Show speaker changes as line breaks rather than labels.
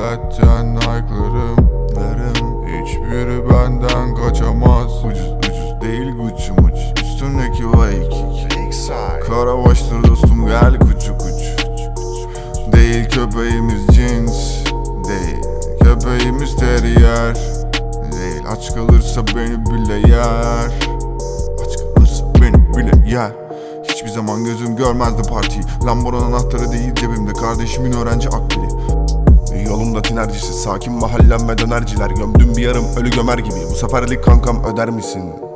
Milletten like'larım Larım Hiçbiri benden kaçamaz. Ucuz ucuz değil Gucci muç Üstümdeki Waikiki Kara baştır dostum gel kuçu kuçu Değil köpeğimiz cins Değil. Köpeğimiz terrier Değil aç kalırsa beni bile yer. Aç kalırsa beni bile yer. Hiçbir zaman gözüm görmezdi partiyi. Lamborghini anahtarı değil cebimde. Kardeşimin öğrenci akbili
Tinercisi sakin mahallem ve dönerciler Gömdüm bir yarım ölü gömer gibi Bu seferlik kankam öder misin?